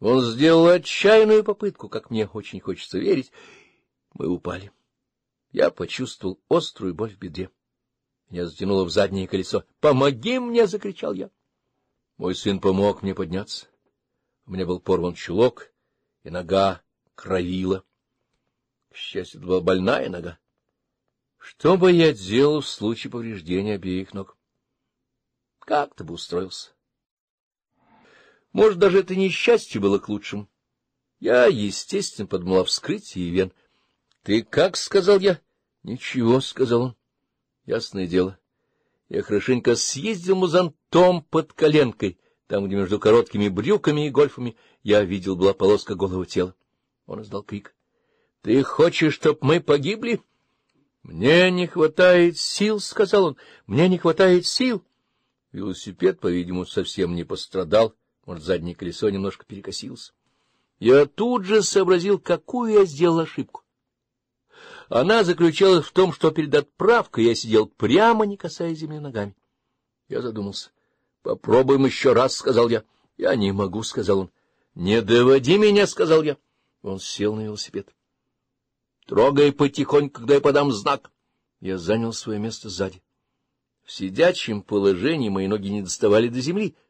Он сделал отчаянную попытку, как мне очень хочется верить. Мы упали. Я почувствовал острую боль в бедре. Меня затянуло в заднее колесо. «Помоги мне!» — закричал я. Мой сын помог мне подняться. У меня был порван чулок, и нога кровила. К счастью, это была больная нога. Что бы я делал в случае повреждения обеих ног? Как ты бы устроился. Может, даже это несчастье было к лучшему. Я, естественно, подмала вскрытие вен. — Ты как? — сказал я. — Ничего, — сказал он. — Ясное дело. Я хорошенько съездил музантом под коленкой, там, где между короткими брюками и гольфами я видел была полоска голого тела. Он издал крик. — Ты хочешь, чтоб мы погибли? — Мне не хватает сил, — сказал он. — Мне не хватает сил. Велосипед, по-видимому, совсем не пострадал может, заднее колесо немножко перекосилось. Я тут же сообразил, какую я сделал ошибку. Она заключалась в том, что перед отправкой я сидел прямо, не касаясь земли ногами. Я задумался. — Попробуем еще раз, — сказал я. — Я не могу, — сказал он. — Не доводи меня, — сказал я. Он сел на велосипед. — Трогай потихоньку, когда я подам знак. Я занял свое место сзади. В сидячем положении мои ноги не доставали до земли, —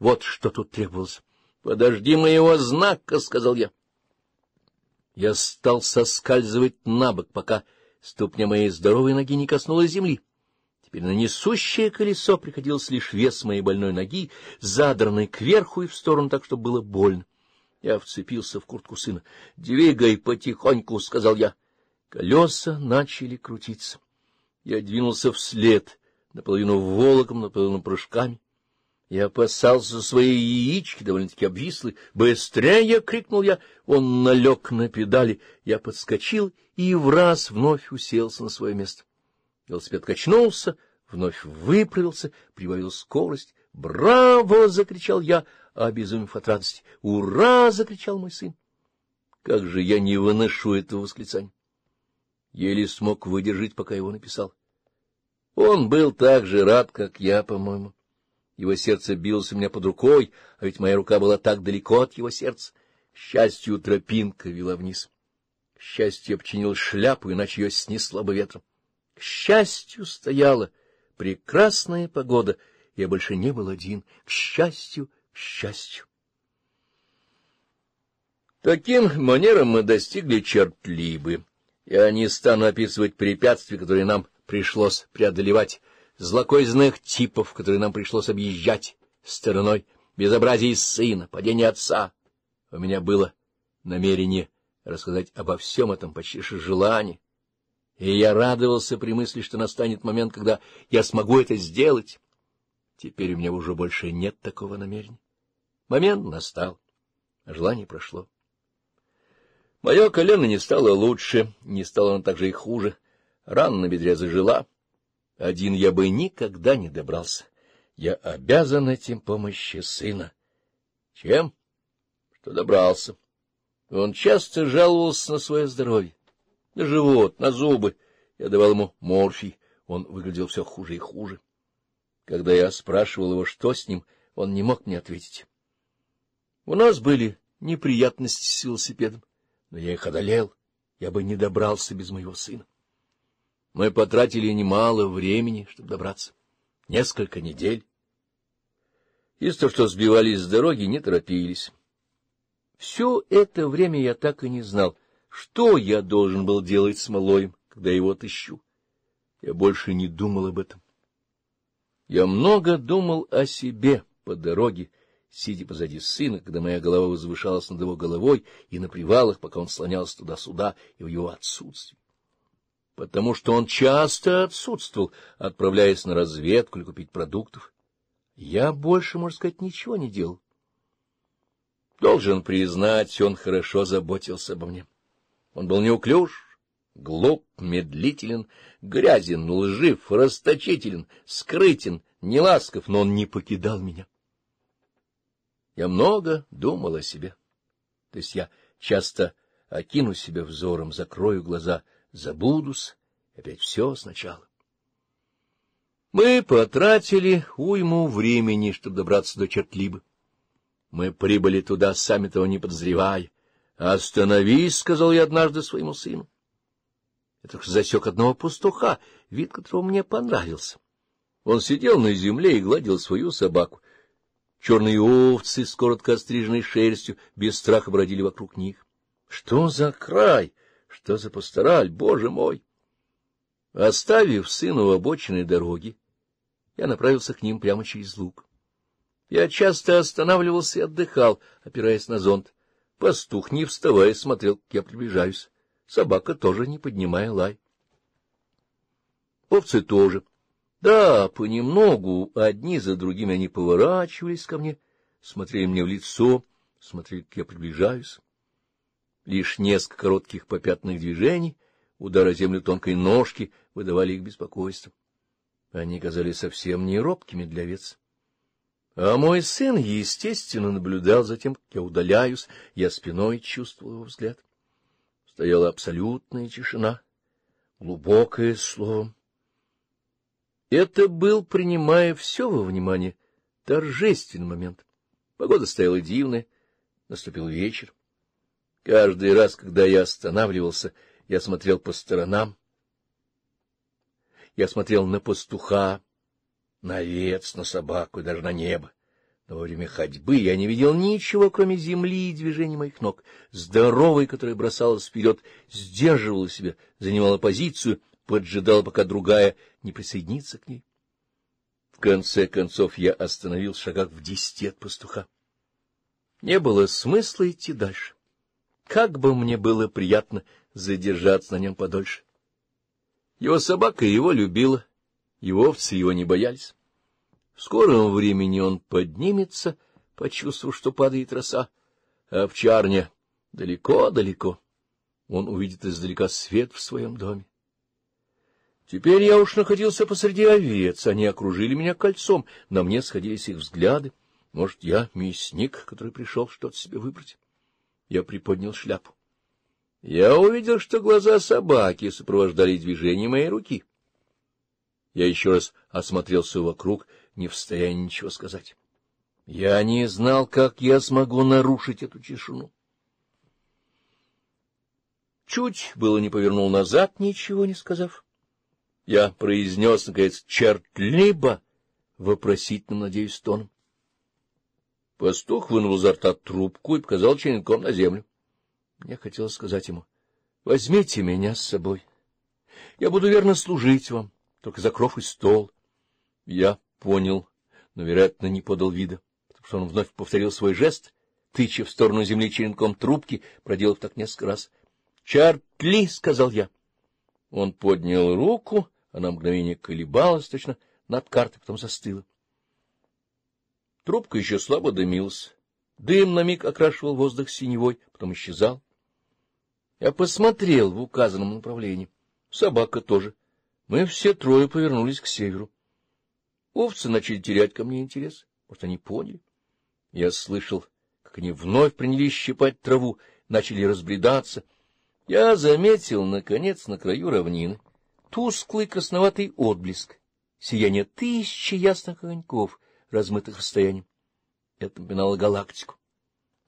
вот что тут требовалось. — Подожди моего знака, — сказал я. Я стал соскальзывать на бок, пока ступня моей здоровой ноги не коснулась земли. Теперь на несущее колесо приходился лишь вес моей больной ноги, задранной кверху и в сторону так, чтобы было больно. Я вцепился в куртку сына. — Двигай потихоньку, — сказал я. Колеса начали крутиться. Я двинулся вслед, наполовину волоком, наполовину прыжками. Я опасался своей яички, довольно-таки обвислы. «Быстрее!» — крикнул я. Он налег на педали. Я подскочил и враз вновь уселся на свое место. Велосипед качнулся, вновь выправился, прибавил скорость. «Браво!» — закричал я, обезумев от радости. «Ура!» — закричал мой сын. Как же я не выношу этого восклицания! Еле смог выдержать, пока его написал. Он был так же рад, как я, по-моему. Его сердце билось у меня под рукой, а ведь моя рука была так далеко от его сердца. Счастью, тропинка вела вниз. К счастью, обчинил шляпу, иначе ее снесло бы ветром. К счастью, стояла прекрасная погода, я больше не был один. К счастью, к счастью. Таким манером мы достигли чертлибы, Я не стану описывать препятствия, которые нам пришлось преодолевать, злокозненных типов, которые нам пришлось объезжать стороной, безобразие сына, падение отца. У меня было намерение рассказать обо всем этом почти же желании, и я радовался при мысли, что настанет момент, когда я смогу это сделать. Теперь у меня уже больше нет такого намерения. Момент настал, а желание прошло. Мое колено не стало лучше, не стало оно также и хуже. Рана на бедре зажила. Один я бы никогда не добрался. Я обязан этим помощи сына. Чем? Что добрался. Он часто жаловался на свое здоровье, на живот, на зубы. Я давал ему морфий, он выглядел все хуже и хуже. Когда я спрашивал его, что с ним, он не мог мне ответить. У нас были неприятности с велосипедом, но я их одолел, я бы не добрался без моего сына. Мы потратили немало времени, чтобы добраться. Несколько недель. Из того, что сбивались с дороги, не торопились. Все это время я так и не знал, что я должен был делать с малоем, когда его отыщу. Я больше не думал об этом. Я много думал о себе по дороге, сидя позади сына, когда моя голова возвышалась над его головой и на привалах, пока он слонялся туда-сюда и в его отсутствии потому что он часто отсутствовал, отправляясь на разведку или купить продуктов. Я больше, можно сказать, ничего не делал. Должен признать, он хорошо заботился обо мне. Он был неуклюж, глуп, медлителен, грязен, лжив, расточителен, скрытен, неласков, но он не покидал меня. Я много думал о себе. То есть я часто окину себя взором, закрою глаза — забудус, опять все сначала. Мы потратили уйму времени, чтобы добраться до чертлибы. Мы прибыли туда, сами того не подозревая. «Остановись», — сказал я однажды своему сыну. Это только засек одного пастуха, вид которого мне понравился. Он сидел на земле и гладил свою собаку. Черные овцы с коротко остриженной шерстью без страха бродили вокруг них. Что за край! — что за постараль, боже мой! Оставив сына у обочины дороги, я направился к ним прямо через луг. Я часто останавливался и отдыхал, опираясь на зонт. Пастух, не вставая, смотрел, как я приближаюсь. Собака тоже, не поднимая лай. Овцы тоже. Да, понемногу, одни за другими они поворачивались ко мне, смотрели мне в лицо, смотрели, как я приближаюсь. Лишь несколько коротких попятных движений, удара землю тонкой ножки выдавали их беспокойство. Они казались совсем не робкими для овец. А мой сын, естественно, наблюдал за тем, как я удаляюсь, я спиной чувствовал его взгляд. Стояла абсолютная тишина, глубокое слово. Это был, принимая все во внимание, торжественный момент. Погода стояла дивная, наступил вечер. Каждый раз, когда я останавливался, я смотрел по сторонам. Я смотрел на пастуха, на овец, на собаку, и даже на небо. Но во время ходьбы я не видел ничего, кроме земли и движения моих ног. Здоровый, который бросалась вперед, сдерживала себя, занимала позицию, поджидала, пока другая не присоединится к ней. В конце концов я остановил шагах в десяти от пастуха. Не было смысла идти дальше. Как бы мне было приятно задержаться на нем подольше. Его собака его любила, и овцы его не боялись. В скором времени он поднимется, почувствовав, что падает роса. а в чарне далеко-далеко. Он увидит издалека свет в своем доме. Теперь я уж находился посреди овец, они окружили меня кольцом, на мне сходились их взгляды. Может, я мясник, который пришел что-то себе выбрать. Я приподнял шляпу. Я увидел, что глаза собаки сопровождали движение моей руки. Я еще раз осмотрелся вокруг, не в состоянии ничего сказать. Я не знал, как я смогу нарушить эту тишину. Чуть было не повернул назад, ничего не сказав. Я произнес, наконец, черт-либо, вопросительным, надеюсь, тоном. Пастух вынул изо рта трубку и показал черенком на землю. Мне хотелось сказать ему, — Возьмите меня с собой. Я буду верно служить вам, только за кров и стол. Я понял, но, вероятно, не подал вида, потому что он вновь повторил свой жест, тыча в сторону земли черенком трубки, проделав так несколько раз. — Чартли! — сказал я. Он поднял руку, она мгновение колебалась точно над картой, потом застыла. Трубка еще слабо дымилась. Дым на миг окрашивал воздух синевой, потом исчезал. Я посмотрел в указанном направлении. Собака тоже. Мы все трое повернулись к северу. Овцы начали терять ко мне интерес. Может, они поняли? Я слышал, как они вновь принялись щипать траву, начали разбредаться. Я заметил, наконец, на краю равнины тусклый красноватый отблеск, сияние тысячи ясных огоньков — размытых расстояний. Это напоминало галактику.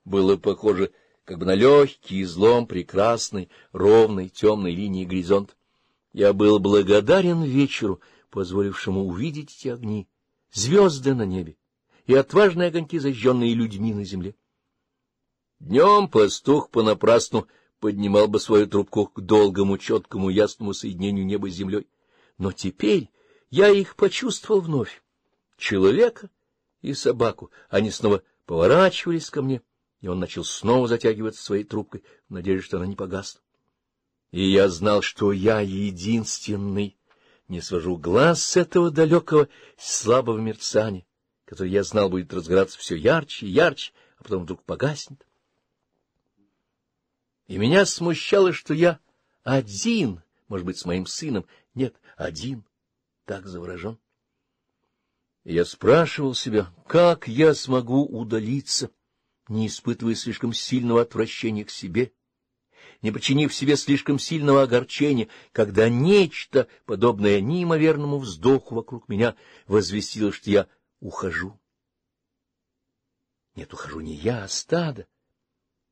Было похоже как бы на легкий излом прекрасной, ровной, темной линии горизонт. Я был благодарен вечеру, позволившему увидеть эти огни, звезды на небе и отважные огоньки, зажженные людьми на земле. Днем пастух понапрасну поднимал бы свою трубку к долгому, четкому, ясному соединению неба с землей. Но теперь я их почувствовал вновь человека и собаку. Они снова поворачивались ко мне, и он начал снова затягиваться своей трубкой, в надежде, что она не погасла. И я знал, что я единственный, не свожу глаз с этого далекого, слабого мерцания, который я знал будет разгораться все ярче и ярче, а потом вдруг погаснет. И меня смущало, что я один, может быть, с моим сыном, нет, один, так заворожен. Я спрашивал себя, как я смогу удалиться, не испытывая слишком сильного отвращения к себе, не причинив себе слишком сильного огорчения, когда нечто, подобное неимоверному вздоху вокруг меня, возвестило, что я ухожу. Нет, ухожу не я, а стадо.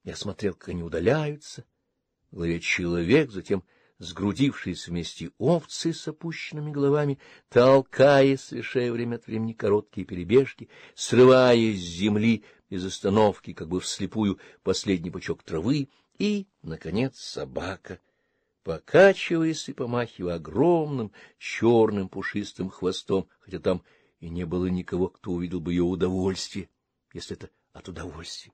Я смотрел, как они удаляются. В человек, затем сгрудившиеся вместе овцы с опущенными головами, толкая, совершая время от времени короткие перебежки, срывая с земли без остановки, как бы вслепую, последний пучок травы и, наконец, собака, покачиваясь и помахивая огромным черным пушистым хвостом, хотя там и не было никого, кто увидел бы ее удовольствие, если это от удовольствия.